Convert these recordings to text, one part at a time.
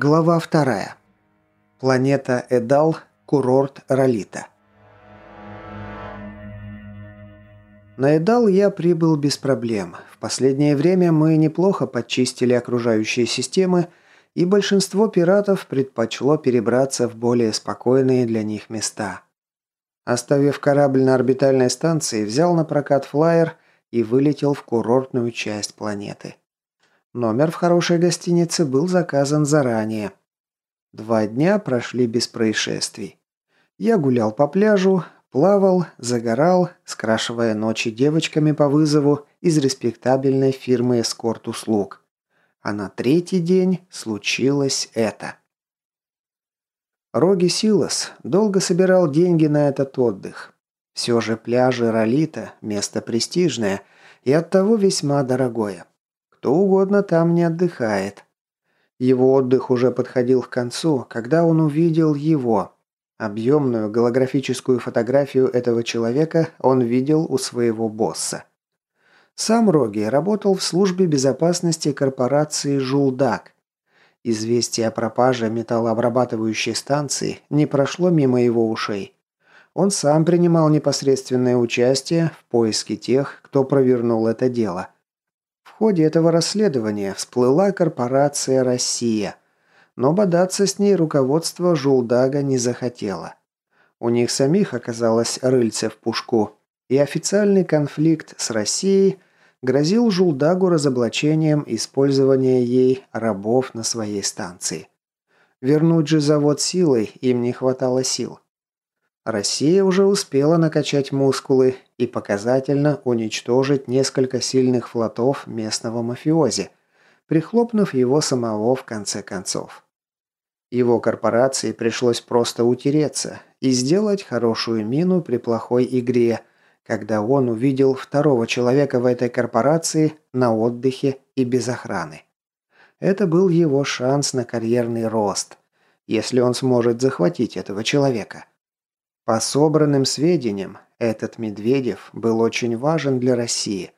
Глава вторая. Планета Эдал, курорт Ролита. На Эдал я прибыл без проблем. В последнее время мы неплохо подчистили окружающие системы, и большинство пиратов предпочло перебраться в более спокойные для них места. Оставив корабль на орбитальной станции, взял на прокат флайер и вылетел в курортную часть планеты. Номер в хорошей гостинице был заказан заранее. Два дня прошли без происшествий. Я гулял по пляжу, плавал, загорал, скрашивая ночи девочками по вызову из респектабельной фирмы эскорт-услуг. А на третий день случилось это. Роги Силас долго собирал деньги на этот отдых. Все же пляжи Ролита – место престижное и оттого весьма дорогое. Кто угодно там не отдыхает. Его отдых уже подходил к концу, когда он увидел его. Объемную голографическую фотографию этого человека он видел у своего босса. Сам Роги работал в службе безопасности корпорации «Жулдак». Известие о пропаже металлообрабатывающей станции не прошло мимо его ушей. Он сам принимал непосредственное участие в поиске тех, кто провернул это дело – ходе этого расследования всплыла корпорация «Россия», но бодаться с ней руководство Жулдага не захотело. У них самих оказалось рыльце в пушку, и официальный конфликт с Россией грозил Жулдагу разоблачением использования ей рабов на своей станции. Вернуть же завод силой им не хватало сил. Россия уже успела накачать мускулы и показательно уничтожить несколько сильных флотов местного мафиози, прихлопнув его самого в конце концов. Его корпорации пришлось просто утереться и сделать хорошую мину при плохой игре, когда он увидел второго человека в этой корпорации на отдыхе и без охраны. Это был его шанс на карьерный рост, если он сможет захватить этого человека. По собранным сведениям, этот Медведев был очень важен для России,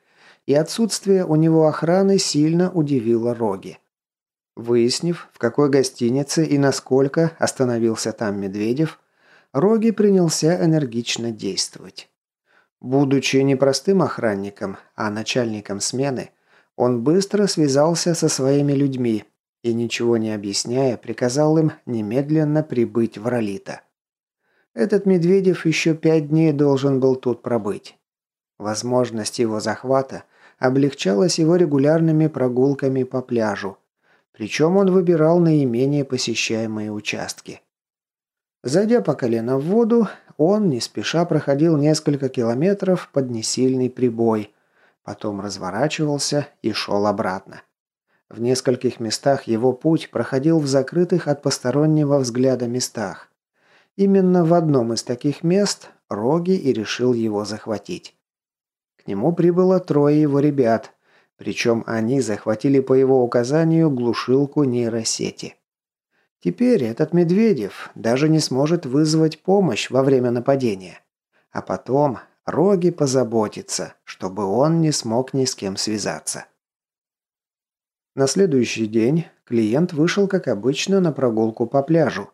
и отсутствие у него охраны сильно удивило Роги. Выяснив, в какой гостинице и насколько остановился там Медведев, Роги принялся энергично действовать. Будучи не простым охранником, а начальником смены, он быстро связался со своими людьми и, ничего не объясняя, приказал им немедленно прибыть в Ролита. Этот Медведев еще пять дней должен был тут пробыть. Возможность его захвата облегчалась его регулярными прогулками по пляжу. Причем он выбирал наименее посещаемые участки. Зайдя по колено в воду, он не спеша проходил несколько километров под несильный прибой, потом разворачивался и шел обратно. В нескольких местах его путь проходил в закрытых от постороннего взгляда местах. Именно в одном из таких мест Роги и решил его захватить. К нему прибыло трое его ребят, причем они захватили по его указанию глушилку нейросети. Теперь этот Медведев даже не сможет вызвать помощь во время нападения. А потом Роги позаботится, чтобы он не смог ни с кем связаться. На следующий день клиент вышел, как обычно, на прогулку по пляжу.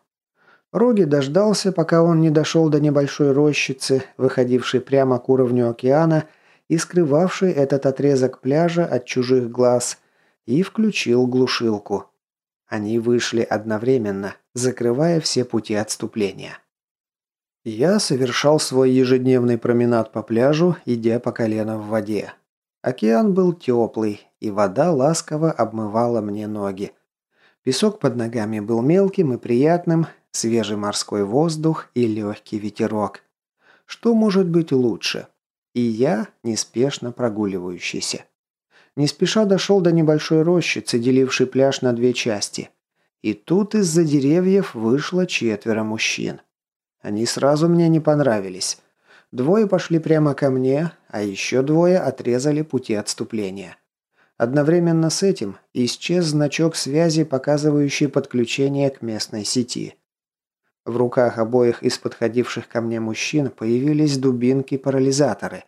Роги дождался, пока он не дошел до небольшой рощицы, выходившей прямо к уровню океана и скрывавшей этот отрезок пляжа от чужих глаз, и включил глушилку. Они вышли одновременно, закрывая все пути отступления. Я совершал свой ежедневный променад по пляжу, идя по колено в воде. Океан был теплый, и вода ласково обмывала мне ноги. Песок под ногами был мелким и приятным, свежий морской воздух и легкий ветерок. Что может быть лучше? И я, неспешно прогуливающийся. Не спеша дошел до небольшой рощицы, делившей пляж на две части. И тут из-за деревьев вышло четверо мужчин. Они сразу мне не понравились. Двое пошли прямо ко мне, а еще двое отрезали пути отступления. Одновременно с этим исчез значок связи, показывающий подключение к местной сети. В руках обоих из подходивших ко мне мужчин появились дубинки-парализаторы.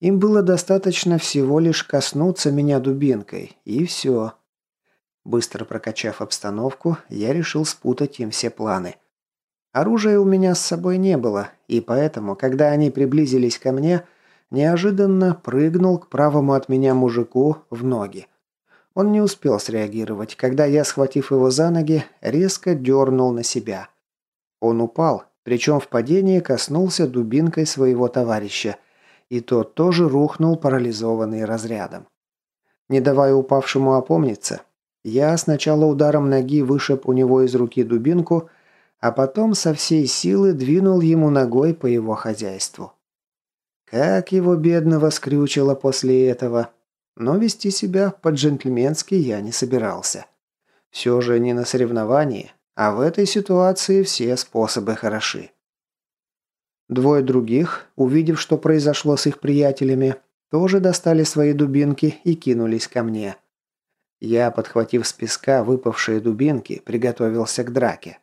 Им было достаточно всего лишь коснуться меня дубинкой, и все. Быстро прокачав обстановку, я решил спутать им все планы. Оружия у меня с собой не было, и поэтому, когда они приблизились ко мне, неожиданно прыгнул к правому от меня мужику в ноги. Он не успел среагировать, когда я, схватив его за ноги, резко дернул на себя. Он упал, причем в падении коснулся дубинкой своего товарища, и тот тоже рухнул, парализованный разрядом. Не давая упавшему опомниться, я сначала ударом ноги вышиб у него из руки дубинку, а потом со всей силы двинул ему ногой по его хозяйству. Как его бедного скрючило после этого. Но вести себя по-джентльменски я не собирался. Все же не на соревновании, а в этой ситуации все способы хороши. Двое других, увидев, что произошло с их приятелями, тоже достали свои дубинки и кинулись ко мне. Я, подхватив с песка выпавшие дубинки, приготовился к драке.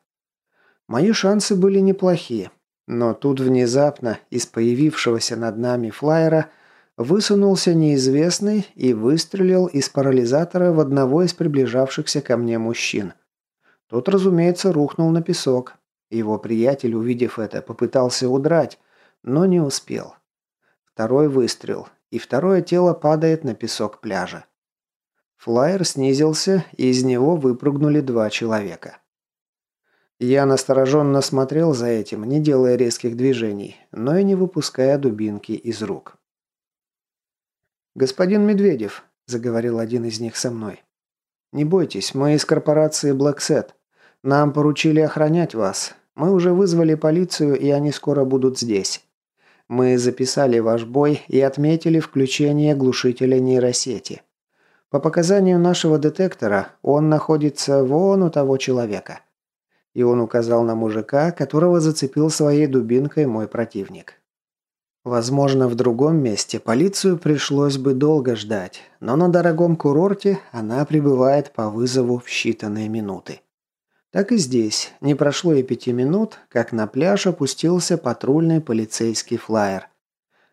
Мои шансы были неплохие, но тут внезапно из появившегося над нами флайера высунулся неизвестный и выстрелил из парализатора в одного из приближавшихся ко мне мужчин. Тот, разумеется, рухнул на песок. Его приятель, увидев это, попытался удрать, но не успел. Второй выстрел, и второе тело падает на песок пляжа. Флайер снизился, и из него выпрыгнули два человека. Я настороженно смотрел за этим, не делая резких движений, но и не выпуская дубинки из рук. «Господин Медведев», – заговорил один из них со мной, – «не бойтесь, мы из корпорации Blackset. Нам поручили охранять вас. Мы уже вызвали полицию, и они скоро будут здесь. Мы записали ваш бой и отметили включение глушителя нейросети. По показанию нашего детектора, он находится вон у того человека и он указал на мужика, которого зацепил своей дубинкой мой противник. Возможно, в другом месте полицию пришлось бы долго ждать, но на дорогом курорте она прибывает по вызову в считанные минуты. Так и здесь, не прошло и пяти минут, как на пляж опустился патрульный полицейский флайер.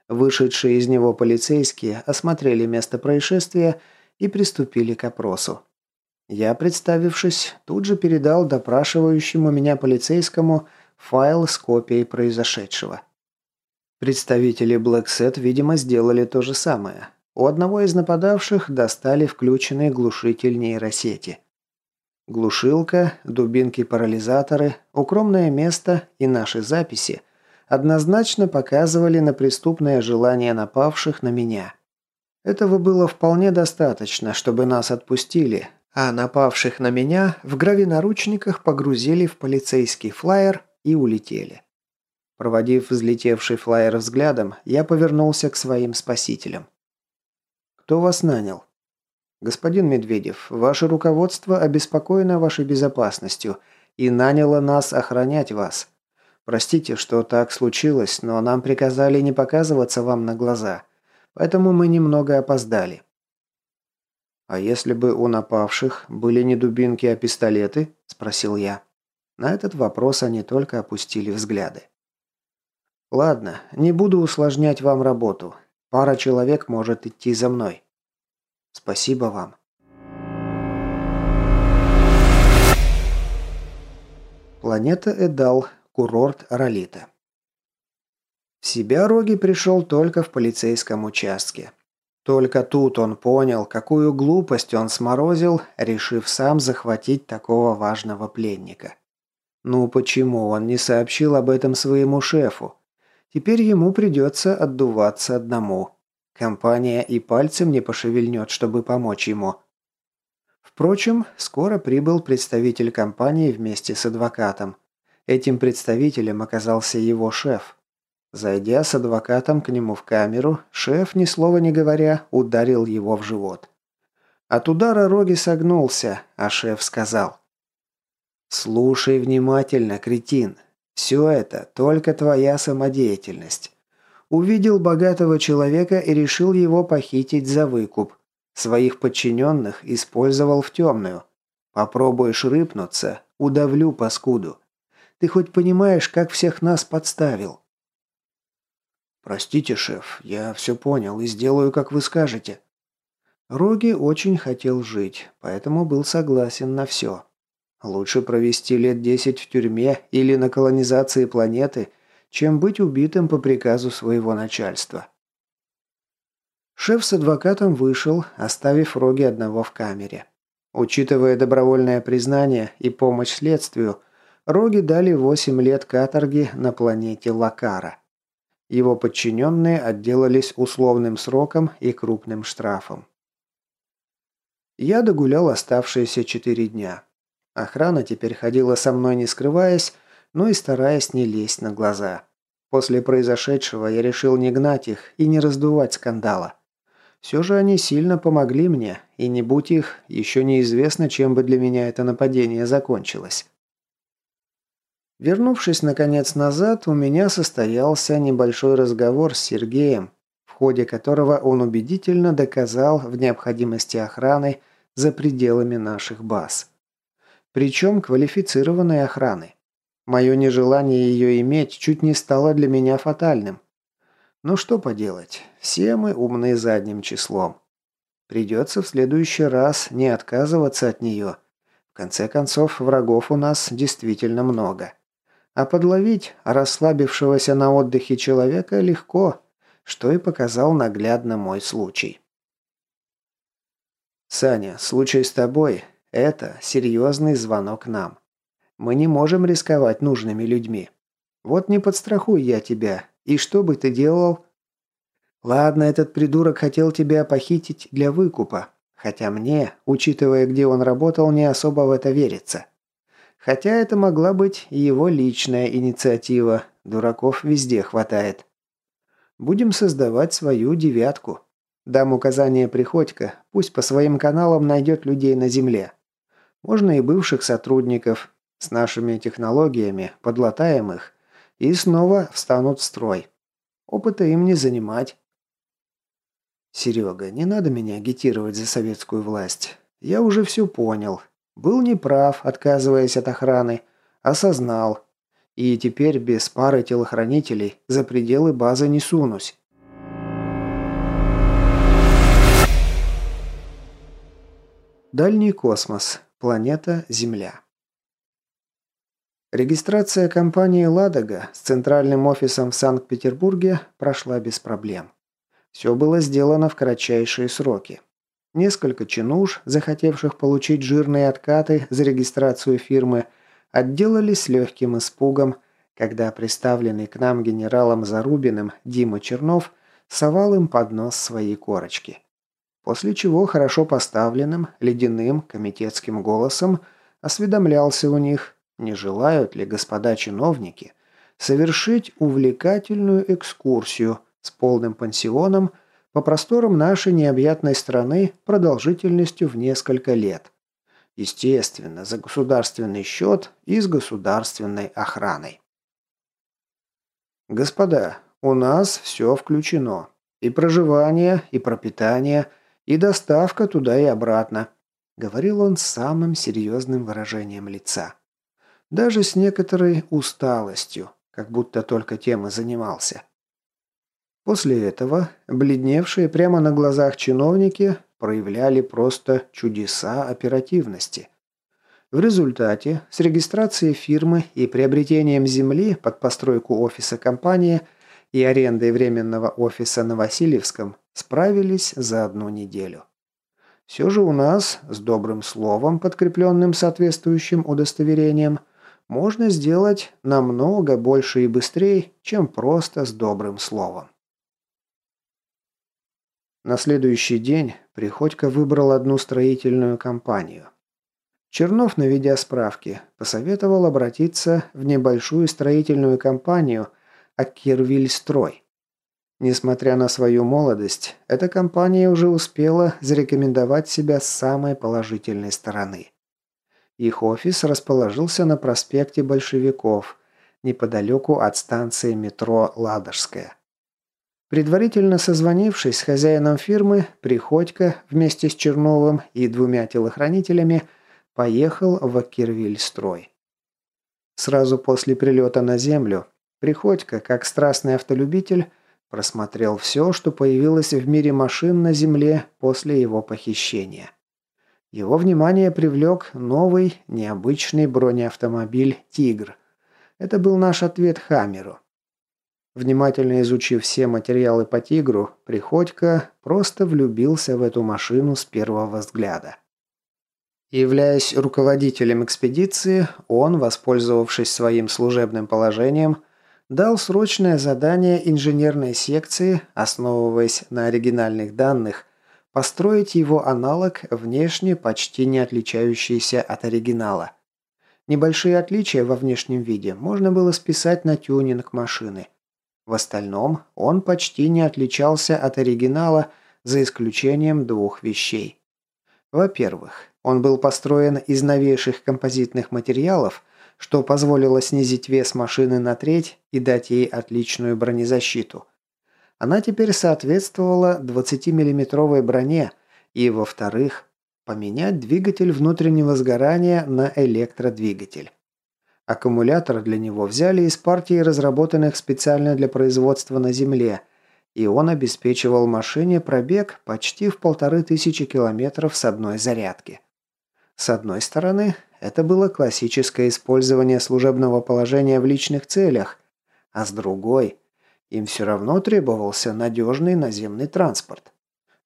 Вышедшие из него полицейские осмотрели место происшествия и приступили к опросу. Я, представившись, тут же передал допрашивающему меня полицейскому файл с копией произошедшего. Представители Blackset, видимо, сделали то же самое. У одного из нападавших достали включенный глушитель нейросети. Глушилка, дубинки-парализаторы, укромное место и наши записи однозначно показывали на преступное желание напавших на меня. Этого было вполне достаточно, чтобы нас отпустили, а напавших на меня в гравинаручниках погрузили в полицейский флайер и улетели. Проводив взлетевший флайер взглядом, я повернулся к своим спасителям. «Кто вас нанял?» «Господин Медведев, ваше руководство обеспокоено вашей безопасностью и наняло нас охранять вас. Простите, что так случилось, но нам приказали не показываться вам на глаза, поэтому мы немного опоздали». «А если бы у напавших были не дубинки, а пистолеты?» – спросил я. На этот вопрос они только опустили взгляды. «Ладно, не буду усложнять вам работу. Пара человек может идти за мной. Спасибо вам». Планета Эдал, курорт Ролита. В себя Роги пришел только в полицейском участке. Только тут он понял, какую глупость он сморозил, решив сам захватить такого важного пленника. Ну почему он не сообщил об этом своему шефу? Теперь ему придется отдуваться одному. Компания и пальцем не пошевельнет, чтобы помочь ему. Впрочем, скоро прибыл представитель компании вместе с адвокатом. Этим представителем оказался его шеф. Зайдя с адвокатом к нему в камеру, шеф, ни слова не говоря, ударил его в живот. От удара Роги согнулся, а шеф сказал. «Слушай внимательно, кретин. Все это только твоя самодеятельность. Увидел богатого человека и решил его похитить за выкуп. Своих подчиненных использовал в темную. Попробуешь рыпнуться, удавлю паскуду. Ты хоть понимаешь, как всех нас подставил?» «Простите, шеф, я все понял и сделаю, как вы скажете». Роги очень хотел жить, поэтому был согласен на все. Лучше провести лет десять в тюрьме или на колонизации планеты, чем быть убитым по приказу своего начальства. Шеф с адвокатом вышел, оставив Роги одного в камере. Учитывая добровольное признание и помощь следствию, Роги дали 8 лет каторги на планете Лакара. Его подчиненные отделались условным сроком и крупным штрафом. Я догулял оставшиеся четыре дня. Охрана теперь ходила со мной не скрываясь, но и стараясь не лезть на глаза. После произошедшего я решил не гнать их и не раздувать скандала. Все же они сильно помогли мне, и не будь их, еще неизвестно, чем бы для меня это нападение закончилось. Вернувшись, наконец, назад, у меня состоялся небольшой разговор с Сергеем, в ходе которого он убедительно доказал в необходимости охраны за пределами наших баз. Причем квалифицированной охраны. Мое нежелание ее иметь чуть не стало для меня фатальным. Ну что поделать, все мы умные задним числом. Придется в следующий раз не отказываться от нее. В конце концов, врагов у нас действительно много. А подловить расслабившегося на отдыхе человека легко, что и показал наглядно мой случай. «Саня, случай с тобой – это серьезный звонок нам. Мы не можем рисковать нужными людьми. Вот не подстрахуй я тебя, и что бы ты делал? Ладно, этот придурок хотел тебя похитить для выкупа. Хотя мне, учитывая, где он работал, не особо в это верится. Хотя это могла быть его личная инициатива. Дураков везде хватает. Будем создавать свою девятку. Дам указание Приходько, пусть по своим каналам найдет людей на земле. Можно и бывших сотрудников. С нашими технологиями подлатаем их и снова встанут в строй. Опыта им не занимать. Серега, не надо меня агитировать за советскую власть. Я уже все понял. Был неправ, отказываясь от охраны. Осознал. И теперь без пары телохранителей за пределы базы не сунусь. Дальний космос. Планета Земля. Регистрация компании «Ладога» с центральным офисом в Санкт-Петербурге прошла без проблем. Все было сделано в кратчайшие сроки. Несколько чинуш, захотевших получить жирные откаты за регистрацию фирмы, отделались легким испугом, когда представленный к нам генералом Зарубиным Дима Чернов совал им под нос свои корочки. После чего хорошо поставленным, ледяным, комитетским голосом осведомлялся у них, не желают ли господа чиновники совершить увлекательную экскурсию с полным пансионом по просторам нашей необъятной страны продолжительностью в несколько лет? Естественно, за государственный счет и с государственной охраной. Господа, у нас все включено. И проживание, и пропитание, и доставка туда и обратно, говорил он с самым серьезным выражением лица. Даже с некоторой усталостью, как будто только тем и занимался. После этого бледневшие прямо на глазах чиновники проявляли просто чудеса оперативности. В результате с регистрацией фирмы и приобретением земли под постройку офиса компании и арендой временного офиса на Васильевском справились за одну неделю. Все же у нас, с добрым словом, подкрепленным соответствующим удостоверением – можно сделать намного больше и быстрее, чем просто с добрым словом. На следующий день Приходько выбрал одну строительную компанию. Чернов, наведя справки, посоветовал обратиться в небольшую строительную компанию «Аккервильстрой». Несмотря на свою молодость, эта компания уже успела зарекомендовать себя с самой положительной стороны. Их офис расположился на проспекте Большевиков, неподалеку от станции метро «Ладожская». Предварительно созвонившись с хозяином фирмы, Приходько вместе с Черновым и двумя телохранителями поехал в Кирвиль-строй. Сразу после прилета на землю Приходько, как страстный автолюбитель, Просмотрел все, что появилось в мире машин на Земле после его похищения. Его внимание привлек новый, необычный бронеавтомобиль «Тигр». Это был наш ответ Хаммеру. Внимательно изучив все материалы по «Тигру», Приходько просто влюбился в эту машину с первого взгляда. Являясь руководителем экспедиции, он, воспользовавшись своим служебным положением, дал срочное задание инженерной секции, основываясь на оригинальных данных, построить его аналог, внешне почти не отличающийся от оригинала. Небольшие отличия во внешнем виде можно было списать на тюнинг машины. В остальном он почти не отличался от оригинала, за исключением двух вещей. Во-первых, он был построен из новейших композитных материалов, что позволило снизить вес машины на треть и дать ей отличную бронезащиту. Она теперь соответствовала 20-миллиметровой броне и, во-вторых, поменять двигатель внутреннего сгорания на электродвигатель. Аккумулятор для него взяли из партии разработанных специально для производства на Земле – и он обеспечивал машине пробег почти в полторы тысячи километров с одной зарядки. С одной стороны, это было классическое использование служебного положения в личных целях, а с другой, им все равно требовался надежный наземный транспорт.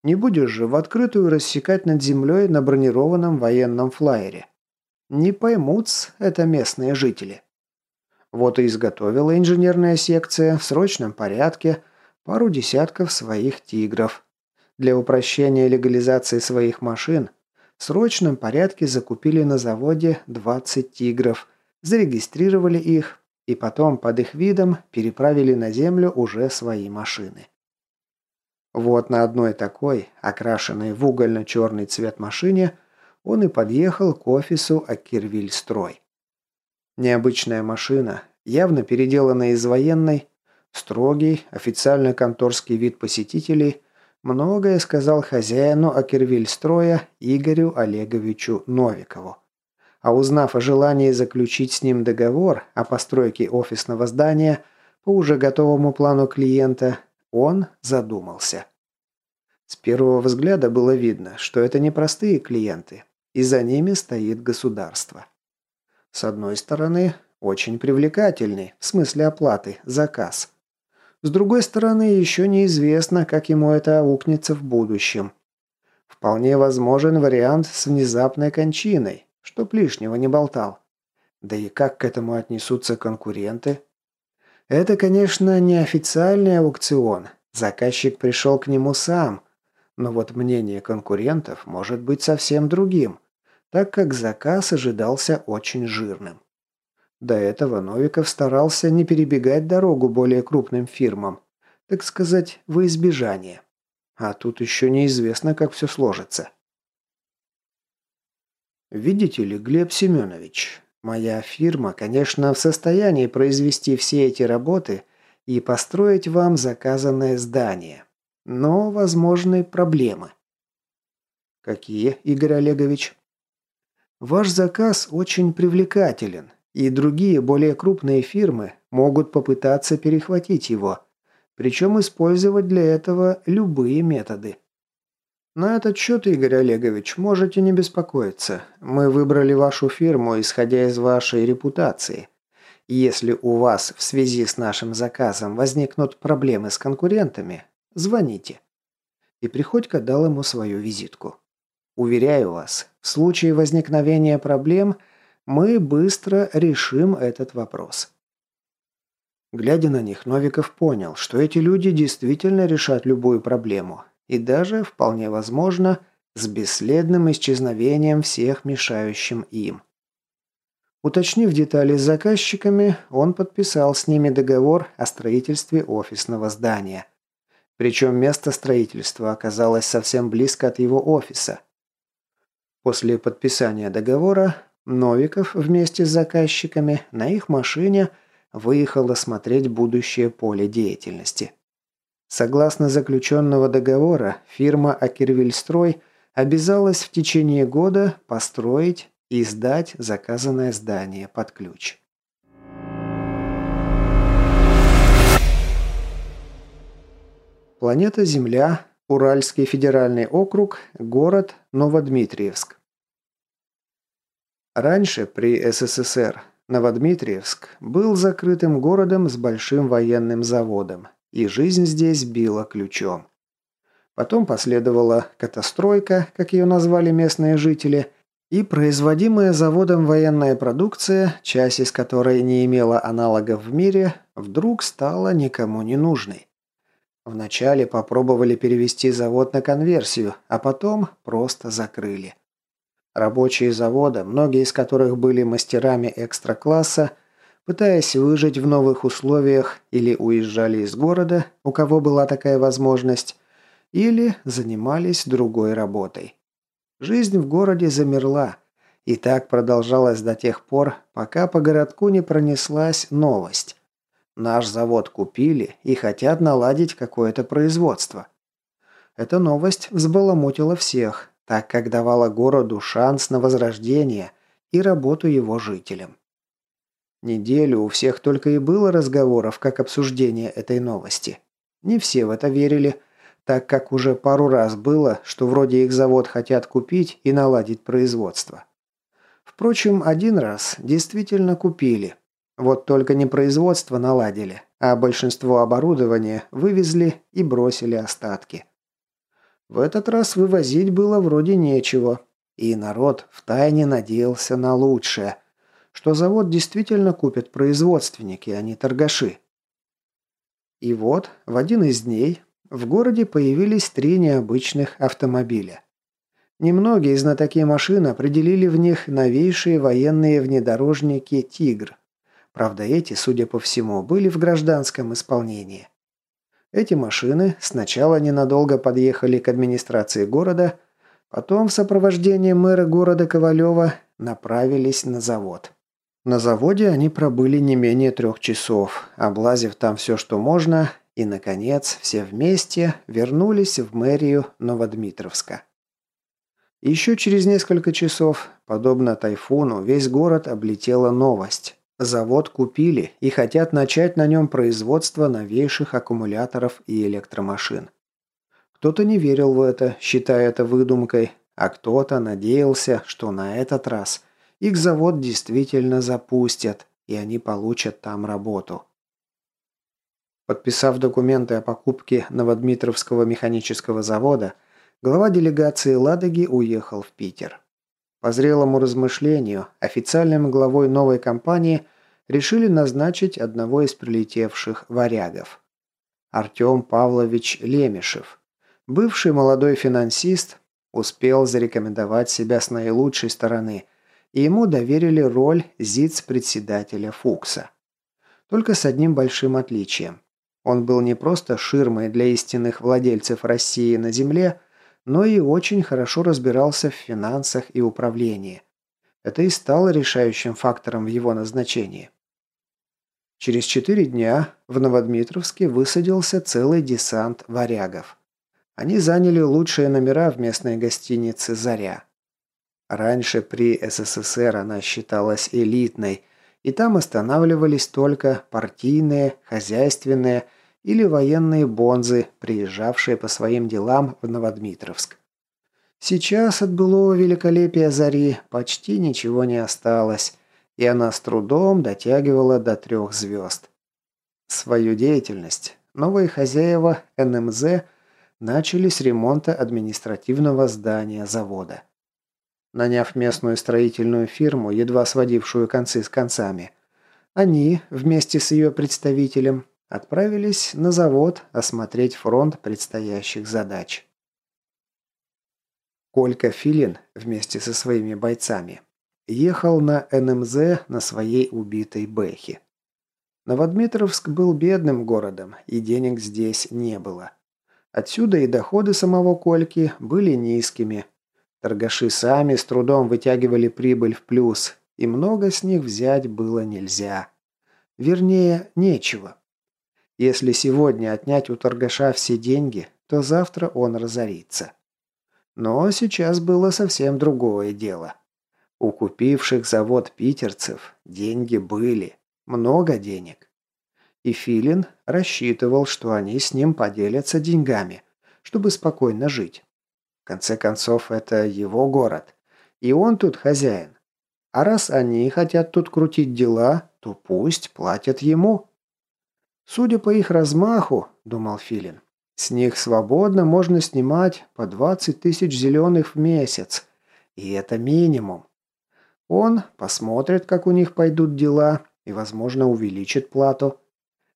Не будешь же в открытую рассекать над землей на бронированном военном флайере. Не поймут это местные жители. Вот и изготовила инженерная секция в срочном порядке – пару десятков своих «Тигров». Для упрощения легализации своих машин в срочном порядке закупили на заводе 20 «Тигров», зарегистрировали их и потом под их видом переправили на землю уже свои машины. Вот на одной такой, окрашенной в угольно-черный цвет машине, он и подъехал к офису Акирвиль-строй. Необычная машина, явно переделанная из военной, Строгий, официально конторский вид посетителей многое сказал хозяину Акервильстроя Игорю Олеговичу Новикову. А узнав о желании заключить с ним договор о постройке офисного здания по уже готовому плану клиента, он задумался. С первого взгляда было видно, что это не простые клиенты, и за ними стоит государство. С одной стороны, очень привлекательный, в смысле оплаты, заказ – с другой стороны, еще неизвестно, как ему это аукнется в будущем. Вполне возможен вариант с внезапной кончиной, чтоб лишнего не болтал. Да и как к этому отнесутся конкуренты? Это, конечно, не официальный аукцион. Заказчик пришел к нему сам. Но вот мнение конкурентов может быть совсем другим, так как заказ ожидался очень жирным. До этого Новиков старался не перебегать дорогу более крупным фирмам, так сказать, во избежание. А тут еще неизвестно, как все сложится. Видите ли, Глеб Семенович, моя фирма, конечно, в состоянии произвести все эти работы и построить вам заказанное здание. Но возможны проблемы. Какие, Игорь Олегович? Ваш заказ очень привлекателен, и другие более крупные фирмы могут попытаться перехватить его, причем использовать для этого любые методы. На этот счет, Игорь Олегович, можете не беспокоиться. Мы выбрали вашу фирму, исходя из вашей репутации. Если у вас в связи с нашим заказом возникнут проблемы с конкурентами, звоните. И Приходько дал ему свою визитку. Уверяю вас, в случае возникновения проблем – мы быстро решим этот вопрос. Глядя на них, Новиков понял, что эти люди действительно решат любую проблему. И даже, вполне возможно, с бесследным исчезновением всех мешающим им. Уточнив детали с заказчиками, он подписал с ними договор о строительстве офисного здания. Причем место строительства оказалось совсем близко от его офиса. После подписания договора Новиков вместе с заказчиками на их машине выехал осмотреть будущее поле деятельности. Согласно заключенного договора, фирма «Акервильстрой» обязалась в течение года построить и сдать заказанное здание под ключ. Планета Земля, Уральский федеральный округ, город Новодмитриевск. Раньше при СССР Новодмитриевск был закрытым городом с большим военным заводом, и жизнь здесь била ключом. Потом последовала катастройка, как ее назвали местные жители, и производимая заводом военная продукция, часть из которой не имела аналогов в мире, вдруг стала никому не нужной. Вначале попробовали перевести завод на конверсию, а потом просто закрыли. Рабочие завода, многие из которых были мастерами экстра-класса, пытаясь выжить в новых условиях или уезжали из города, у кого была такая возможность, или занимались другой работой. Жизнь в городе замерла, и так продолжалось до тех пор, пока по городку не пронеслась новость. Наш завод купили и хотят наладить какое-то производство. Эта новость взбаламутила всех, так как давала городу шанс на возрождение и работу его жителям. Неделю у всех только и было разговоров, как обсуждение этой новости. Не все в это верили, так как уже пару раз было, что вроде их завод хотят купить и наладить производство. Впрочем, один раз действительно купили. Вот только не производство наладили, а большинство оборудования вывезли и бросили остатки. В этот раз вывозить было вроде нечего, и народ втайне надеялся на лучшее, что завод действительно купят производственники, а не торгаши. И вот, в один из дней в городе появились три необычных автомобиля. Немногие знатоки машин определили в них новейшие военные внедорожники «Тигр». Правда, эти, судя по всему, были в гражданском исполнении. Эти машины сначала ненадолго подъехали к администрации города, потом в сопровождении мэра города Ковалева направились на завод. На заводе они пробыли не менее трех часов, облазив там все, что можно, и, наконец, все вместе вернулись в мэрию Новодмитровска. Еще через несколько часов, подобно тайфуну, весь город облетела новость. Завод купили и хотят начать на нем производство новейших аккумуляторов и электромашин. Кто-то не верил в это, считая это выдумкой, а кто-то надеялся, что на этот раз их завод действительно запустят, и они получат там работу. Подписав документы о покупке Новодмитровского механического завода, глава делегации «Ладоги» уехал в Питер. По зрелому размышлению, официальным главой новой компании решили назначить одного из прилетевших варягов. Артем Павлович Лемешев. Бывший молодой финансист успел зарекомендовать себя с наилучшей стороны, и ему доверили роль ЗИЦ-председателя Фукса. Только с одним большим отличием. Он был не просто ширмой для истинных владельцев России на земле, но и очень хорошо разбирался в финансах и управлении. Это и стало решающим фактором в его назначении. Через четыре дня в Новодмитровске высадился целый десант варягов. Они заняли лучшие номера в местной гостинице «Заря». Раньше при СССР она считалась элитной, и там останавливались только партийные, хозяйственные или военные бонзы, приезжавшие по своим делам в Новодмитровск. Сейчас от былого великолепия зари почти ничего не осталось, и она с трудом дотягивала до трех звезд. Свою деятельность новые хозяева НМЗ начали с ремонта административного здания завода. Наняв местную строительную фирму, едва сводившую концы с концами, они, вместе с ее представителем, отправились на завод осмотреть фронт предстоящих задач. Колька Филин вместе со своими бойцами ехал на НМЗ на своей убитой Бэхе. Новодмитровск был бедным городом, и денег здесь не было. Отсюда и доходы самого Кольки были низкими. Торгаши сами с трудом вытягивали прибыль в плюс, и много с них взять было нельзя. Вернее, нечего. Если сегодня отнять у торгаша все деньги, то завтра он разорится. Но сейчас было совсем другое дело. У купивших завод питерцев деньги были. Много денег. И Филин рассчитывал, что они с ним поделятся деньгами, чтобы спокойно жить. В конце концов, это его город. И он тут хозяин. А раз они хотят тут крутить дела, то пусть платят ему. Судя по их размаху, думал Филин, с них свободно можно снимать по 20 тысяч зеленых в месяц. И это минимум. Он посмотрит, как у них пойдут дела, и, возможно, увеличит плату.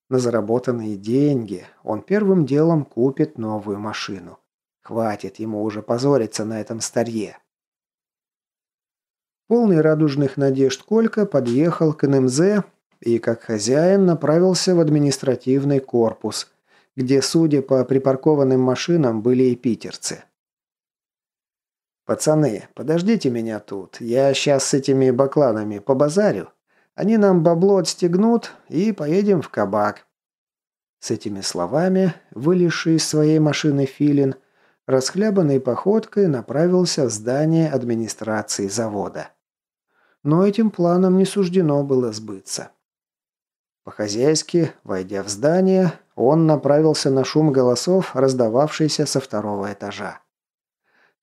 На заработанные деньги он первым делом купит новую машину. Хватит ему уже позориться на этом старье. Полный радужных надежд Колька подъехал к НМЗ и, как хозяин, направился в административный корпус, где, судя по припаркованным машинам, были и питерцы. «Пацаны, подождите меня тут. Я сейчас с этими бакланами побазарю», они нам бабло отстегнут и поедем в кабак». С этими словами, вылезший из своей машины Филин, расхлябанной походкой направился в здание администрации завода. Но этим планом не суждено было сбыться. По-хозяйски, войдя в здание, он направился на шум голосов, раздававшийся со второго этажа.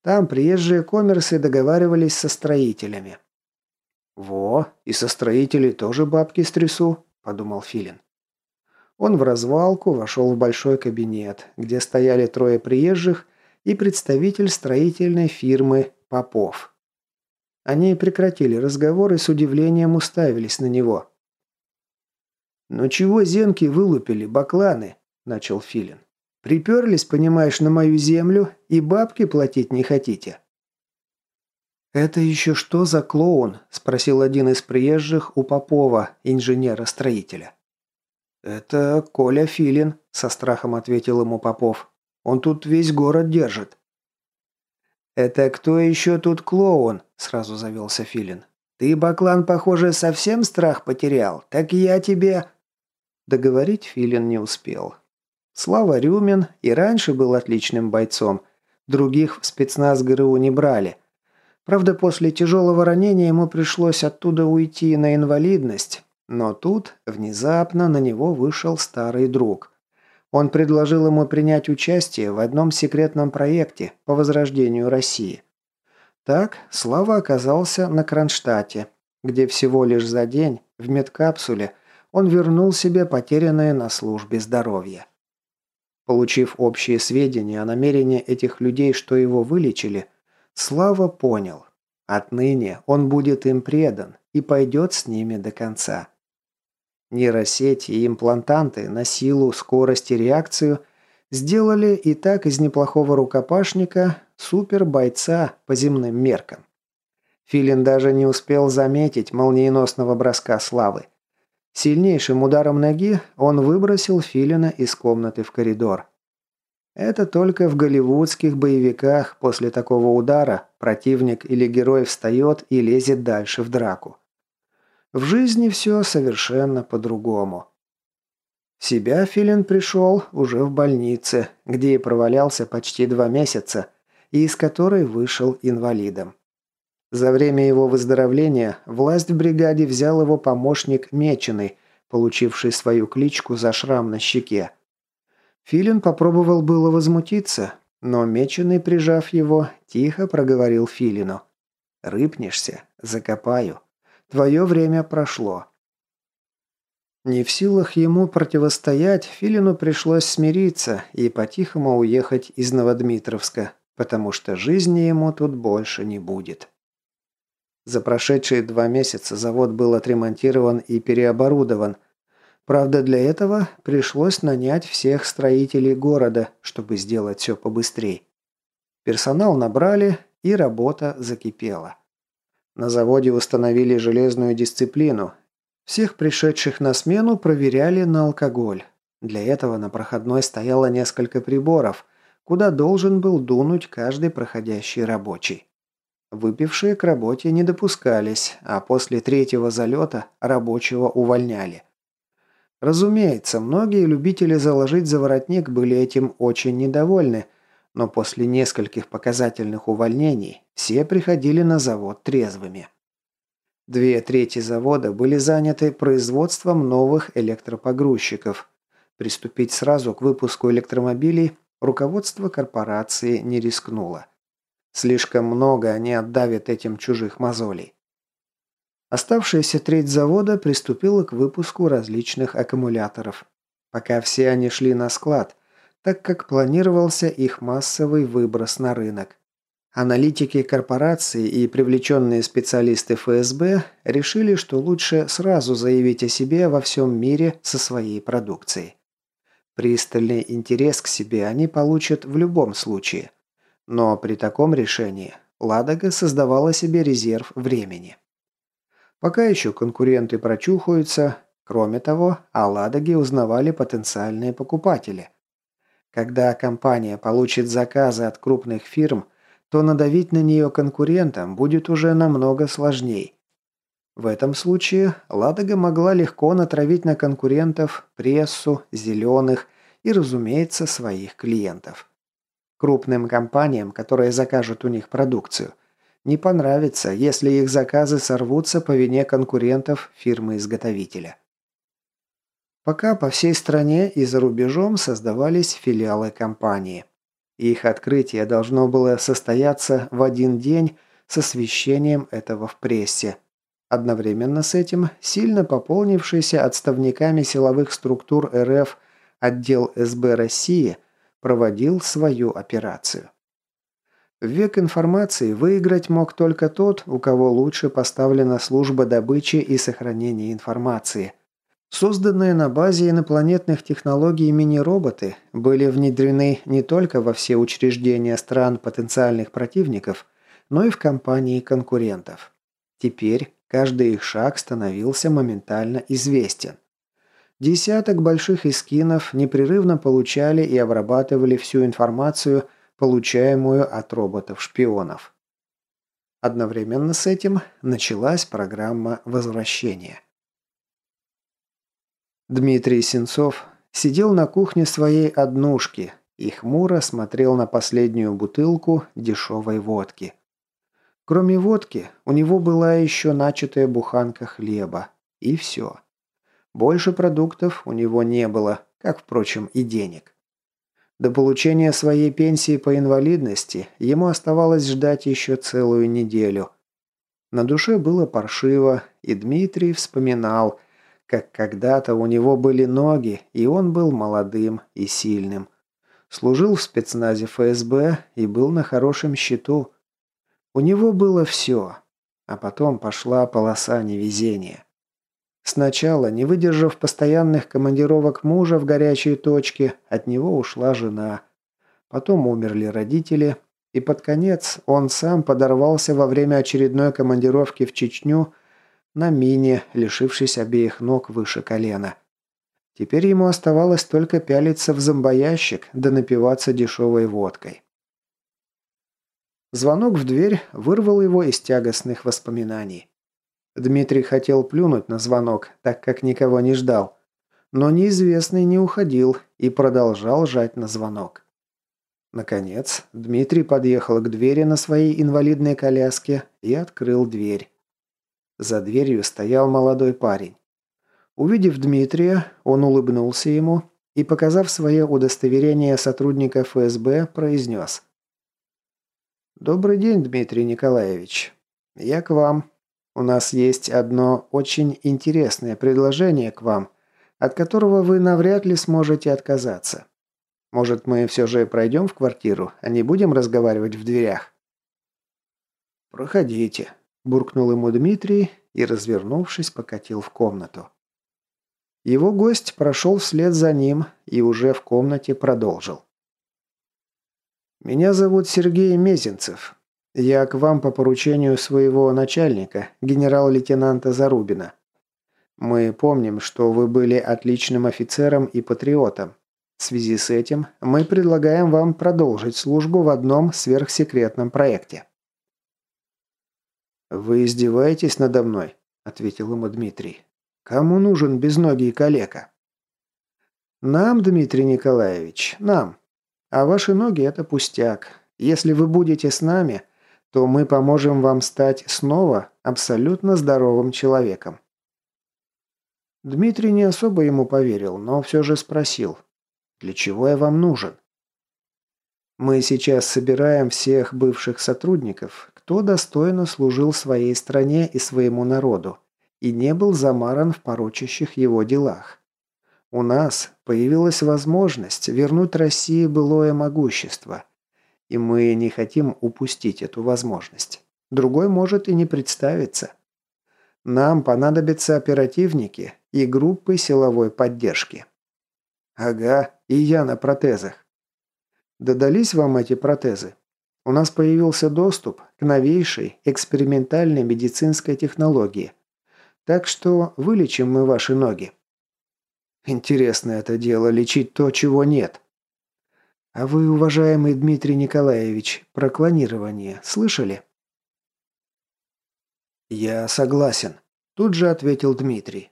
Там приезжие коммерсы договаривались со строителями. «Во, и со строителей тоже бабки стрясу», – подумал Филин. Он в развалку вошел в большой кабинет, где стояли трое приезжих и представитель строительной фирмы Попов. Они прекратили разговор и с удивлением уставились на него. «Ну чего зенки вылупили, бакланы?» – начал Филин. «Приперлись, понимаешь, на мою землю и бабки платить не хотите?» «Это еще что за клоун?» – спросил один из приезжих у Попова, инженера-строителя. «Это Коля Филин», – со страхом ответил ему Попов. «Он тут весь город держит». «Это кто еще тут клоун?» – сразу завелся Филин. «Ты, Баклан, похоже, совсем страх потерял. Так я тебе...» Договорить Филин не успел. Слава Рюмин и раньше был отличным бойцом. Других в спецназ ГРУ не брали – Правда, после тяжелого ранения ему пришлось оттуда уйти на инвалидность, но тут внезапно на него вышел старый друг. Он предложил ему принять участие в одном секретном проекте по возрождению России. Так Слава оказался на Кронштадте, где всего лишь за день в медкапсуле он вернул себе потерянное на службе здоровье. Получив общие сведения о намерении этих людей, что его вылечили – Слава понял. Отныне он будет им предан и пойдет с ними до конца. Нейросети и имплантанты на силу, скорость и реакцию сделали и так из неплохого рукопашника супер-бойца по земным меркам. Филин даже не успел заметить молниеносного броска славы. Сильнейшим ударом ноги он выбросил Филина из комнаты в коридор. Это только в голливудских боевиках после такого удара противник или герой встает и лезет дальше в драку. В жизни все совершенно по-другому. В себя Филин пришел уже в больнице, где и провалялся почти два месяца, и из которой вышел инвалидом. За время его выздоровления власть в бригаде взял его помощник Меченый, получивший свою кличку за шрам на щеке. Филин попробовал было возмутиться, но Меченый, прижав его, тихо проговорил Филину. «Рыпнешься? Закопаю. Твое время прошло». Не в силах ему противостоять, Филину пришлось смириться и по-тихому уехать из Новодмитровска, потому что жизни ему тут больше не будет. За прошедшие два месяца завод был отремонтирован и переоборудован, Правда, для этого пришлось нанять всех строителей города, чтобы сделать все побыстрее. Персонал набрали, и работа закипела. На заводе установили железную дисциплину. Всех пришедших на смену проверяли на алкоголь. Для этого на проходной стояло несколько приборов, куда должен был дунуть каждый проходящий рабочий. Выпившие к работе не допускались, а после третьего залета рабочего увольняли. Разумеется, многие любители заложить за воротник были этим очень недовольны, но после нескольких показательных увольнений все приходили на завод трезвыми. Две трети завода были заняты производством новых электропогрузчиков. Приступить сразу к выпуску электромобилей руководство корпорации не рискнуло. Слишком много они отдавят этим чужих мозолей. Оставшаяся треть завода приступила к выпуску различных аккумуляторов. Пока все они шли на склад, так как планировался их массовый выброс на рынок. Аналитики корпорации и привлеченные специалисты ФСБ решили, что лучше сразу заявить о себе во всем мире со своей продукцией. Пристальный интерес к себе они получат в любом случае. Но при таком решении Ладога создавала себе резерв времени. Пока еще конкуренты прочухаются, кроме того, о Ладоге узнавали потенциальные покупатели. Когда компания получит заказы от крупных фирм – то надавить на нее конкурентам будет уже намного сложней. В этом случае Ладога могла легко натравить на конкурентов прессу, зеленых и, разумеется, своих клиентов. Крупным компаниям, которые закажут у них продукцию, не понравится, если их заказы сорвутся по вине конкурентов фирмы-изготовителя. Пока по всей стране и за рубежом создавались филиалы компании – их открытие должно было состояться в один день с освещением этого в прессе. Одновременно с этим сильно пополнившийся отставниками силовых структур РФ отдел СБ России проводил свою операцию. В век информации выиграть мог только тот, у кого лучше поставлена служба добычи и сохранения информации – Созданные на базе инопланетных технологий мини-роботы были внедрены не только во все учреждения стран потенциальных противников, но и в компании конкурентов. Теперь каждый их шаг становился моментально известен. Десяток больших эскинов непрерывно получали и обрабатывали всю информацию, получаемую от роботов-шпионов. Одновременно с этим началась программа возвращения. Дмитрий Сенцов сидел на кухне своей однушки и хмуро смотрел на последнюю бутылку дешевой водки. Кроме водки, у него была еще начатая буханка хлеба. И все. Больше продуктов у него не было, как, впрочем, и денег. До получения своей пенсии по инвалидности ему оставалось ждать еще целую неделю. На душе было паршиво, и Дмитрий вспоминал – как когда-то у него были ноги, и он был молодым и сильным. Служил в спецназе ФСБ и был на хорошем счету. У него было все, а потом пошла полоса невезения. Сначала, не выдержав постоянных командировок мужа в горячей точке, от него ушла жена. Потом умерли родители, и под конец он сам подорвался во время очередной командировки в Чечню – на мине, лишившись обеих ног выше колена. Теперь ему оставалось только пялиться в зомбоящик да напиваться дешевой водкой. Звонок в дверь вырвал его из тягостных воспоминаний. Дмитрий хотел плюнуть на звонок, так как никого не ждал. Но неизвестный не уходил и продолжал жать на звонок. Наконец, Дмитрий подъехал к двери на своей инвалидной коляске и открыл дверь. За дверью стоял молодой парень. Увидев Дмитрия, он улыбнулся ему и, показав свое удостоверение сотрудника ФСБ, произнес. «Добрый день, Дмитрий Николаевич. Я к вам. У нас есть одно очень интересное предложение к вам, от которого вы навряд ли сможете отказаться. Может, мы все же пройдем в квартиру, а не будем разговаривать в дверях?» «Проходите», буркнул ему Дмитрий и, развернувшись, покатил в комнату. Его гость прошел вслед за ним и уже в комнате продолжил. «Меня зовут Сергей Мезенцев. Я к вам по поручению своего начальника, генерал-лейтенанта Зарубина. Мы помним, что вы были отличным офицером и патриотом. В связи с этим мы предлагаем вам продолжить службу в одном сверхсекретном проекте. «Вы издеваетесь надо мной?» – ответил ему Дмитрий. «Кому нужен безногий калека?» «Нам, Дмитрий Николаевич, нам. А ваши ноги – это пустяк. Если вы будете с нами, то мы поможем вам стать снова абсолютно здоровым человеком». Дмитрий не особо ему поверил, но все же спросил, «Для чего я вам нужен?» «Мы сейчас собираем всех бывших сотрудников, кто достойно служил своей стране и своему народу и не был замаран в порочащих его делах. У нас появилась возможность вернуть России былое могущество, и мы не хотим упустить эту возможность. Другой может и не представиться. Нам понадобятся оперативники и группы силовой поддержки. Ага, и я на протезах. Додались вам эти протезы? У нас появился доступ к новейшей экспериментальной медицинской технологии. Так что вылечим мы ваши ноги. Интересно это дело, лечить то, чего нет. А вы, уважаемый Дмитрий Николаевич, про клонирование слышали? Я согласен, тут же ответил Дмитрий.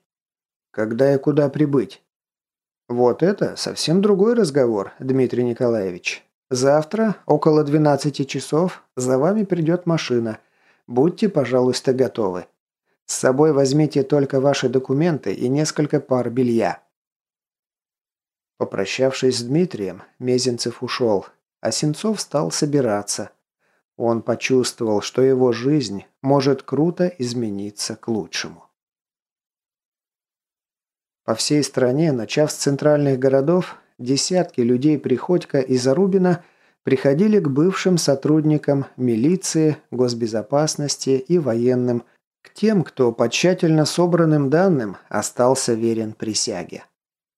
Когда и куда прибыть? Вот это совсем другой разговор, Дмитрий Николаевич. Завтра около 12 часов за вами придет машина. Будьте, пожалуйста, готовы. С собой возьмите только ваши документы и несколько пар белья. Попрощавшись с Дмитрием, Мезенцев ушел, а Сенцов стал собираться. Он почувствовал, что его жизнь может круто измениться к лучшему. По всей стране, начав с центральных городов, десятки людей Приходько и Зарубина приходили к бывшим сотрудникам милиции, госбезопасности и военным, к тем, кто по тщательно собранным данным остался верен присяге.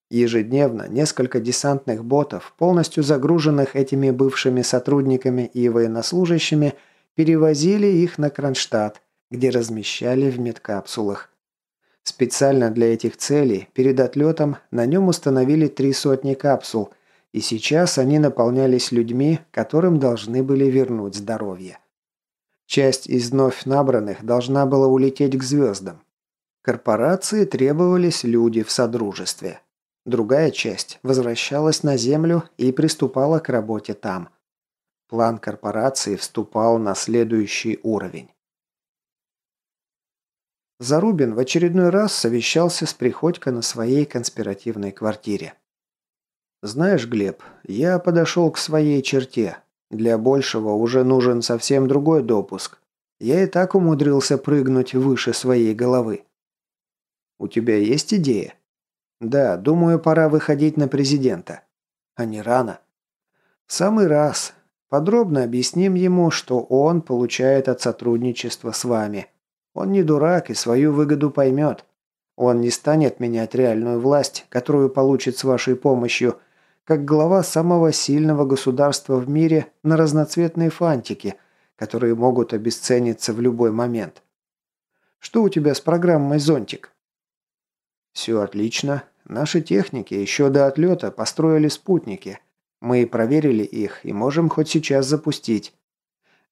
Ежедневно несколько десантных ботов, полностью загруженных этими бывшими сотрудниками и военнослужащими, перевозили их на Кронштадт, где размещали в медкапсулах. Специально для этих целей перед отлетом на нем установили три сотни капсул, и сейчас они наполнялись людьми, которым должны были вернуть здоровье. Часть из вновь набранных должна была улететь к звездам. Корпорации требовались люди в содружестве. Другая часть возвращалась на Землю и приступала к работе там. План корпорации вступал на следующий уровень. Зарубин в очередной раз совещался с Приходько на своей конспиративной квартире. «Знаешь, Глеб, я подошел к своей черте. Для большего уже нужен совсем другой допуск. Я и так умудрился прыгнуть выше своей головы». «У тебя есть идея?» Да, думаю, пора выходить на президента. А не рано. В самый раз. Подробно объясним ему, что он получает от сотрудничества с вами. Он не дурак и свою выгоду поймет. Он не станет менять реальную власть, которую получит с вашей помощью, как глава самого сильного государства в мире на разноцветные фантики, которые могут обесцениться в любой момент. Что у тебя с программой «Зонтик»? «Все отлично. Наши техники еще до отлета построили спутники. Мы проверили их и можем хоть сейчас запустить.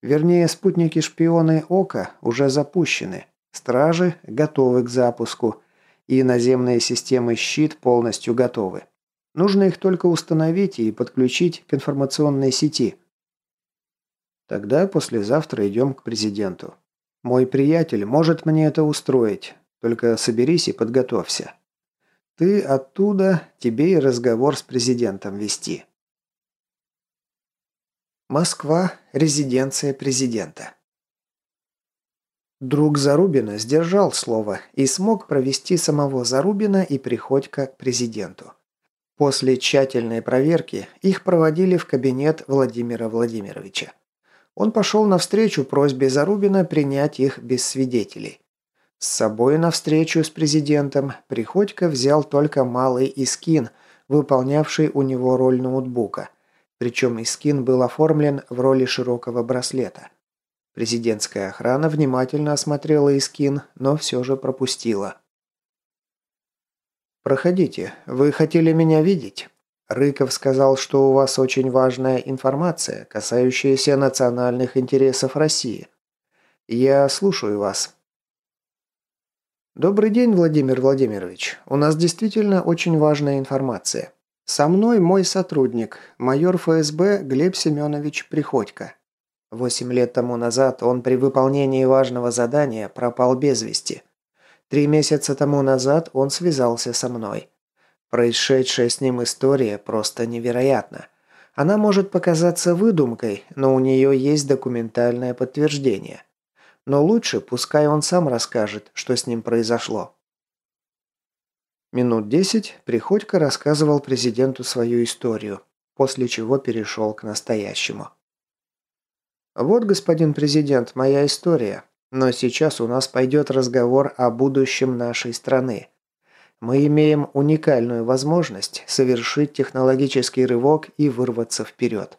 Вернее, спутники-шпионы Ока уже запущены. Стражи готовы к запуску. И наземные системы «Щит» полностью готовы. Нужно их только установить и подключить к информационной сети. Тогда послезавтра идем к президенту. Мой приятель может мне это устроить. Только соберись и подготовься. Ты оттуда, тебе и разговор с президентом вести. Москва, резиденция президента. Друг Зарубина сдержал слово и смог провести самого Зарубина и Приходько к президенту. После тщательной проверки их проводили в кабинет Владимира Владимировича. Он пошел навстречу просьбе Зарубина принять их без свидетелей. С собой на встречу с президентом Приходько взял только малый Искин, выполнявший у него роль ноутбука. Причем Искин был оформлен в роли широкого браслета. Президентская охрана внимательно осмотрела Искин, но все же пропустила. «Проходите. Вы хотели меня видеть?» Рыков сказал, что у вас очень важная информация, касающаяся национальных интересов России. Я слушаю вас. «Добрый день, Владимир Владимирович. У нас действительно очень важная информация. Со мной мой сотрудник, майор ФСБ Глеб Семенович Приходько. Восемь лет тому назад он при выполнении важного задания пропал без вести. Три месяца тому назад он связался со мной. Происшедшая с ним история просто невероятна. Она может показаться выдумкой, но у нее есть документальное подтверждение. Но лучше пускай он сам расскажет, что с ним произошло. Минут десять Приходько рассказывал президенту свою историю, после чего перешел к настоящему. «Вот, господин президент, моя история. Но сейчас у нас пойдет разговор о будущем нашей страны. Мы имеем уникальную возможность совершить технологический рывок и вырваться вперед.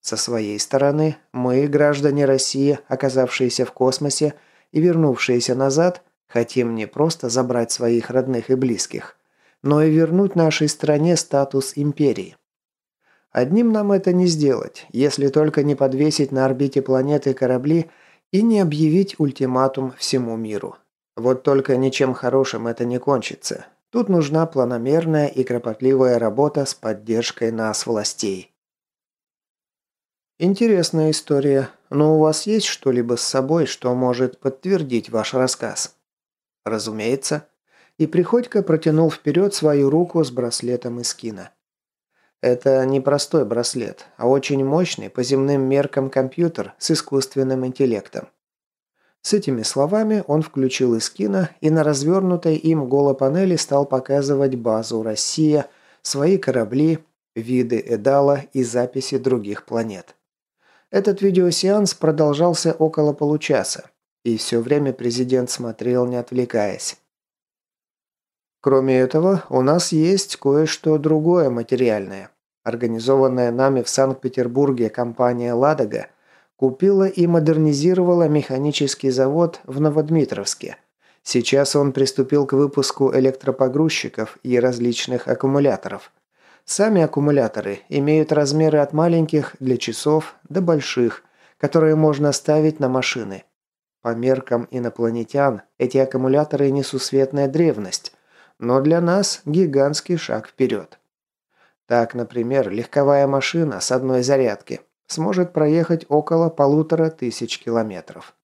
Со своей стороны, мы, граждане России, оказавшиеся в космосе и вернувшиеся назад, хотим не просто забрать своих родных и близких, но и вернуть нашей стране статус империи. Одним нам это не сделать, если только не подвесить на орбите планеты корабли и не объявить ультиматум всему миру. Вот только ничем хорошим это не кончится. Тут нужна планомерная и кропотливая работа с поддержкой нас, властей. Интересная история, но у вас есть что-либо с собой, что может подтвердить ваш рассказ? Разумеется. И Приходько протянул вперед свою руку с браслетом из кино. Это не простой браслет, а очень мощный по земным меркам компьютер с искусственным интеллектом. С этими словами он включил Искина и на развернутой им голопанели стал показывать базу «Россия», свои корабли, виды Эдала и записи других планет. Этот видеосеанс продолжался около получаса, и все время президент смотрел, не отвлекаясь. Кроме этого, у нас есть кое-что другое материальное. Организованная нами в Санкт-Петербурге компания «Ладога» купила и модернизировала механический завод в Новодмитровске. Сейчас он приступил к выпуску электропогрузчиков и различных аккумуляторов. Сами аккумуляторы имеют размеры от маленьких для часов до больших, которые можно ставить на машины. По меркам инопланетян эти аккумуляторы несусветная древность, но для нас гигантский шаг вперед. Так, например, легковая машина с одной зарядки сможет проехать около полутора тысяч километров.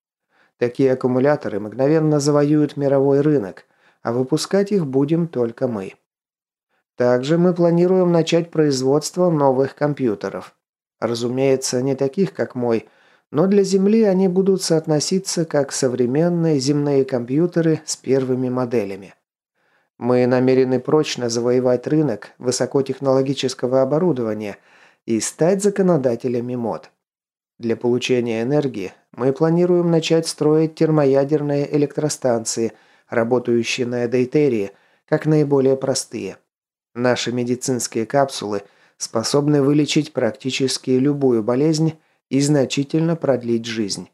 Такие аккумуляторы мгновенно завоюют мировой рынок, а выпускать их будем только мы. Также мы планируем начать производство новых компьютеров. Разумеется, не таких, как мой, но для Земли они будут соотноситься как современные земные компьютеры с первыми моделями. Мы намерены прочно завоевать рынок высокотехнологического оборудования и стать законодателями мод. Для получения энергии мы планируем начать строить термоядерные электростанции, работающие на дейтерии, как наиболее простые. Наши медицинские капсулы способны вылечить практически любую болезнь и значительно продлить жизнь.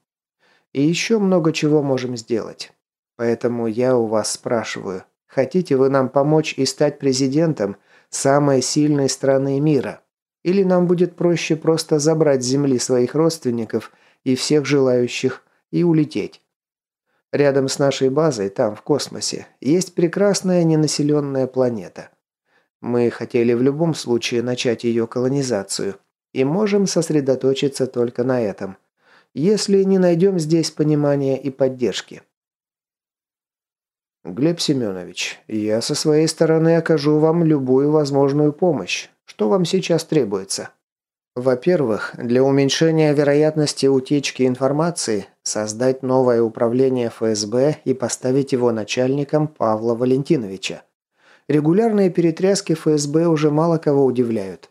И еще много чего можем сделать. Поэтому я у вас спрашиваю, Хотите вы нам помочь и стать президентом самой сильной страны мира? Или нам будет проще просто забрать с земли своих родственников и всех желающих и улететь? Рядом с нашей базой, там, в космосе, есть прекрасная ненаселенная планета. Мы хотели в любом случае начать ее колонизацию и можем сосредоточиться только на этом, если не найдем здесь понимания и поддержки. «Глеб Семенович, я со своей стороны окажу вам любую возможную помощь. Что вам сейчас требуется?» Во-первых, для уменьшения вероятности утечки информации создать новое управление ФСБ и поставить его начальником Павла Валентиновича. Регулярные перетряски ФСБ уже мало кого удивляют.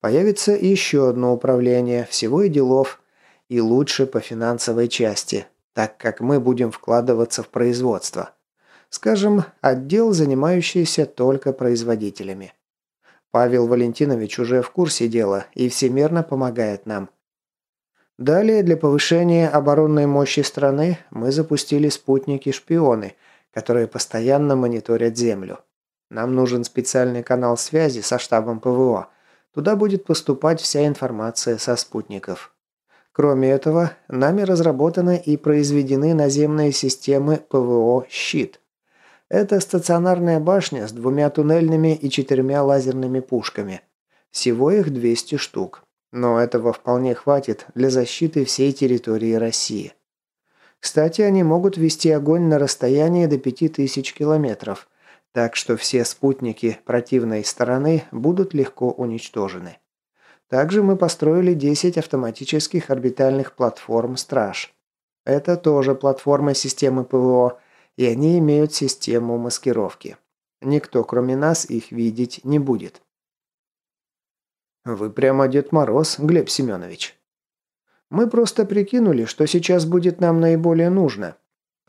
Появится еще одно управление, всего и делов, и лучше по финансовой части, так как мы будем вкладываться в производство. Скажем, отдел, занимающийся только производителями. Павел Валентинович уже в курсе дела и всемерно помогает нам. Далее, для повышения оборонной мощи страны, мы запустили спутники-шпионы, которые постоянно мониторят Землю. Нам нужен специальный канал связи со штабом ПВО. Туда будет поступать вся информация со спутников. Кроме этого, нами разработаны и произведены наземные системы ПВО «Щит». Это стационарная башня с двумя туннельными и четырьмя лазерными пушками. Всего их 200 штук. Но этого вполне хватит для защиты всей территории России. Кстати, они могут вести огонь на расстоянии до 5000 километров, так что все спутники противной стороны будут легко уничтожены. Также мы построили 10 автоматических орбитальных платформ «Страж». Это тоже платформы системы ПВО, и они имеют систему маскировки. Никто, кроме нас, их видеть не будет. Вы прямо Дед Мороз, Глеб Семенович. Мы просто прикинули, что сейчас будет нам наиболее нужно.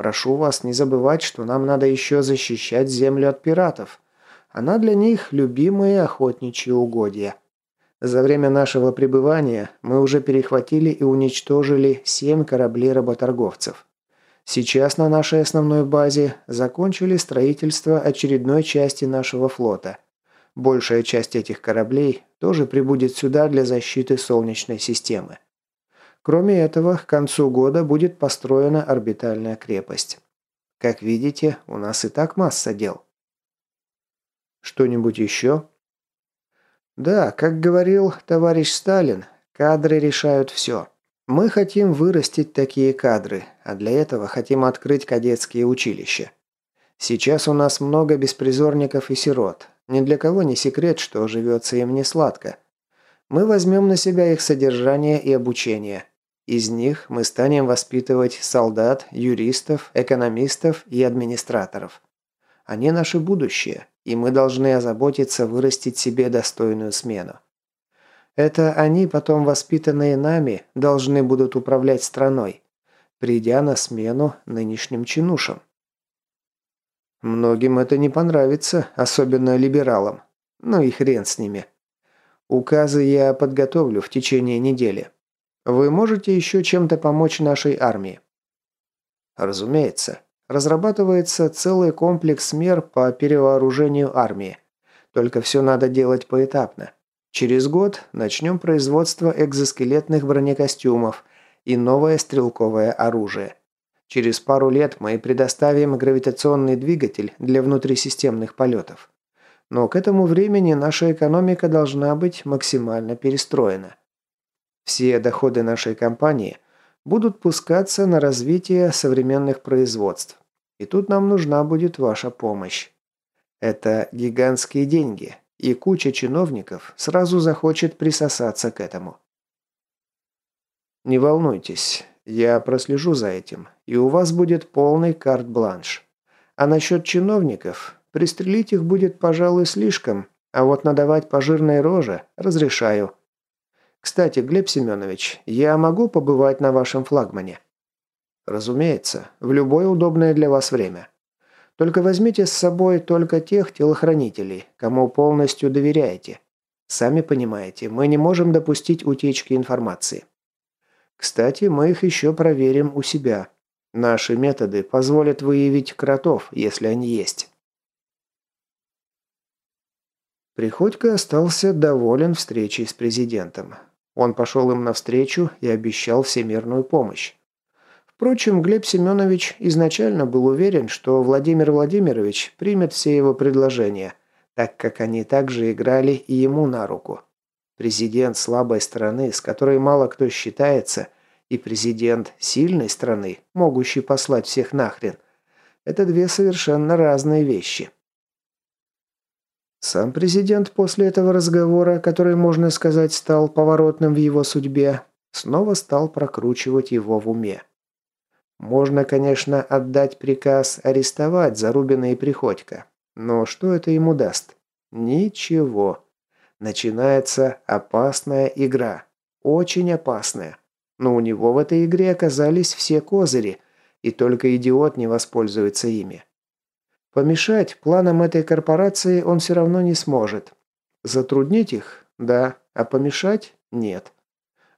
Прошу вас не забывать, что нам надо еще защищать землю от пиратов. Она для них любимые охотничьи угодья. За время нашего пребывания мы уже перехватили и уничтожили семь кораблей работорговцев. Сейчас на нашей основной базе закончили строительство очередной части нашего флота. Большая часть этих кораблей тоже прибудет сюда для защиты Солнечной системы. Кроме этого, к концу года будет построена орбитальная крепость. Как видите, у нас и так масса дел. Что-нибудь еще? Да, как говорил товарищ Сталин, кадры решают все. Мы хотим вырастить такие кадры, а для этого хотим открыть кадетские училища. Сейчас у нас много беспризорников и сирот. Ни для кого не секрет, что живется им не сладко. Мы возьмем на себя их содержание и обучение. Из них мы станем воспитывать солдат, юристов, экономистов и администраторов. Они наше будущее, и мы должны озаботиться вырастить себе достойную смену. Это они, потом воспитанные нами, должны будут управлять страной, придя на смену нынешним чинушам. Многим это не понравится, особенно либералам. Ну и хрен с ними. Указы я подготовлю в течение недели. Вы можете еще чем-то помочь нашей армии? Разумеется. Разрабатывается целый комплекс мер по перевооружению армии. Только все надо делать поэтапно. Через год начнем производство экзоскелетных бронекостюмов и новое стрелковое оружие. Через пару лет мы предоставим гравитационный двигатель для внутрисистемных полетов. Но к этому времени наша экономика должна быть максимально перестроена. Все доходы нашей компании будут пускаться на развитие современных производств. И тут нам нужна будет ваша помощь. Это гигантские деньги, и куча чиновников сразу захочет присосаться к этому. Не волнуйтесь, я прослежу за этим, и у вас будет полный карт-бланш. А насчет чиновников, пристрелить их будет, пожалуй, слишком, а вот надавать по жирной роже разрешаю. Кстати, Глеб Семенович, я могу побывать на вашем флагмане? Разумеется, в любое удобное для вас время. Только возьмите с собой только тех телохранителей, кому полностью доверяете. Сами понимаете, мы не можем допустить утечки информации. Кстати, мы их еще проверим у себя. Наши методы позволят выявить кротов, если они есть. Приходько остался доволен встречей с президентом. Он пошел им навстречу и обещал всемирную помощь. Впрочем, Глеб Семенович изначально был уверен, что Владимир Владимирович примет все его предложения, так как они также играли и ему на руку. Президент слабой страны, с которой мало кто считается, и президент сильной страны, могущий послать всех нахрен – это две совершенно разные вещи. Сам президент после этого разговора, который, можно сказать, стал поворотным в его судьбе, снова стал прокручивать его в уме. Можно, конечно, отдать приказ арестовать Зарубина и Приходько, но что это ему даст? Ничего. Начинается опасная игра. Очень опасная. Но у него в этой игре оказались все козыри, и только идиот не воспользуется ими. Помешать планам этой корпорации он все равно не сможет. Затруднить их? Да. А помешать? Нет.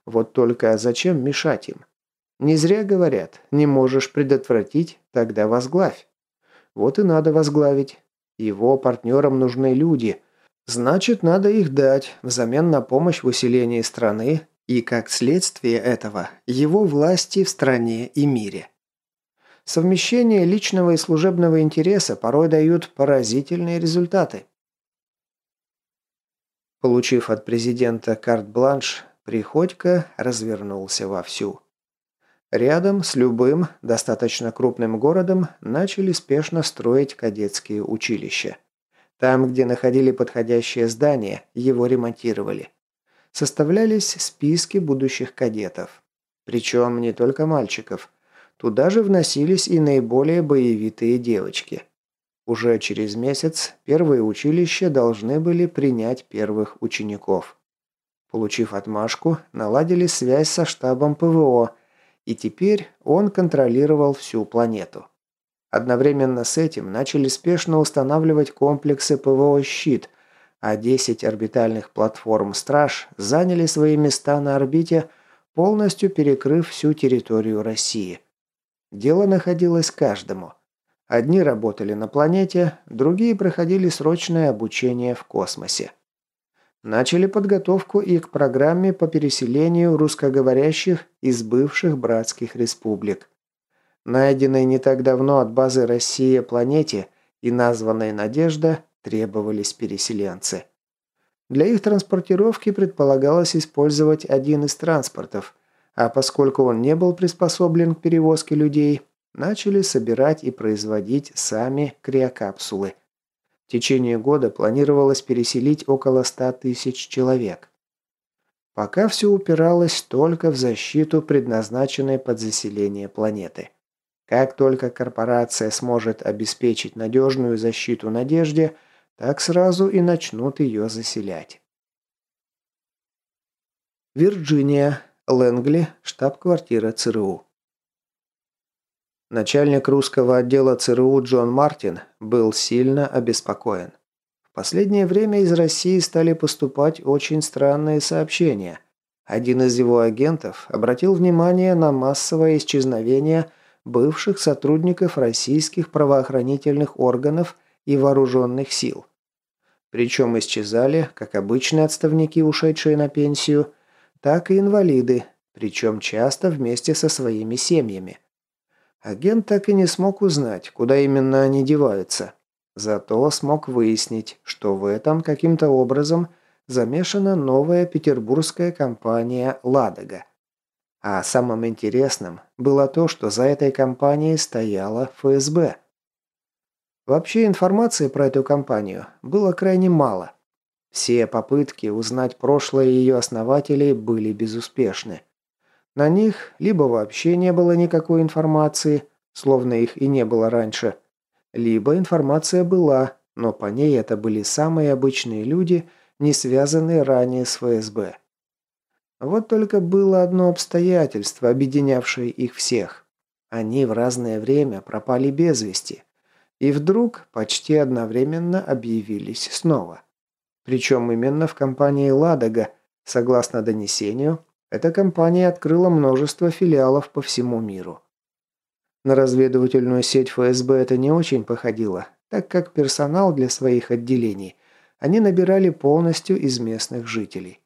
Вот только зачем мешать им? Не зря говорят, не можешь предотвратить, тогда возглавь. Вот и надо возглавить. Его партнерам нужны люди. Значит, надо их дать взамен на помощь в усилении страны и, как следствие этого, его власти в стране и мире. Совмещение личного и служебного интереса порой дают поразительные результаты. Получив от президента карт-бланш, Приходько развернулся вовсю. Рядом с любым, достаточно крупным городом начали спешно строить кадетские училища. Там, где находили подходящее здание, его ремонтировали. Составлялись списки будущих кадетов. Причем не только мальчиков. Туда же вносились и наиболее боевитые девочки. Уже через месяц первые училища должны были принять первых учеников. Получив отмашку, наладили связь со штабом ПВО, и теперь он контролировал всю планету. Одновременно с этим начали спешно устанавливать комплексы ПВО «Щит», а 10 орбитальных платформ «Страж» заняли свои места на орбите, полностью перекрыв всю территорию России. Дело находилось каждому. Одни работали на планете, другие проходили срочное обучение в космосе. Начали подготовку и к программе по переселению русскоговорящих из бывших братских республик. Найденной не так давно от базы «Россия» планете и названной «Надежда» требовались переселенцы. Для их транспортировки предполагалось использовать один из транспортов, а поскольку он не был приспособлен к перевозке людей, начали собирать и производить сами криокапсулы. В течение года планировалось переселить около 100 тысяч человек. Пока все упиралось только в защиту, предназначенной под заселение планеты. Как только корпорация сможет обеспечить надежную защиту Надежде, так сразу и начнут ее заселять. Вирджиния, Лэнгли, штаб-квартира ЦРУ. Начальник русского отдела ЦРУ Джон Мартин был сильно обеспокоен. В последнее время из России стали поступать очень странные сообщения. Один из его агентов обратил внимание на массовое исчезновение бывших сотрудников российских правоохранительных органов и вооруженных сил. Причем исчезали как обычные отставники, ушедшие на пенсию, так и инвалиды, причем часто вместе со своими семьями. Агент так и не смог узнать, куда именно они деваются. Зато смог выяснить, что в этом каким-то образом замешана новая петербургская компания «Ладога». А самым интересным было то, что за этой компанией стояла ФСБ. Вообще информации про эту компанию было крайне мало. Все попытки узнать прошлое ее основателей были безуспешны. На них либо вообще не было никакой информации, словно их и не было раньше, либо информация была, но по ней это были самые обычные люди, не связанные ранее с ФСБ. Вот только было одно обстоятельство, объединявшее их всех. Они в разное время пропали без вести. И вдруг почти одновременно объявились снова. Причем именно в компании «Ладога», согласно донесению, эта компания открыла множество филиалов по всему миру. На разведывательную сеть ФСБ это не очень походило, так как персонал для своих отделений они набирали полностью из местных жителей.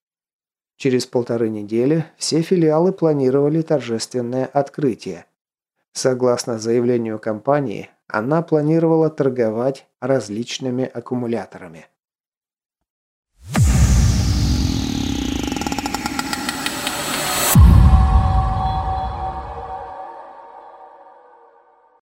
Через полторы недели все филиалы планировали торжественное открытие. Согласно заявлению компании, она планировала торговать различными аккумуляторами.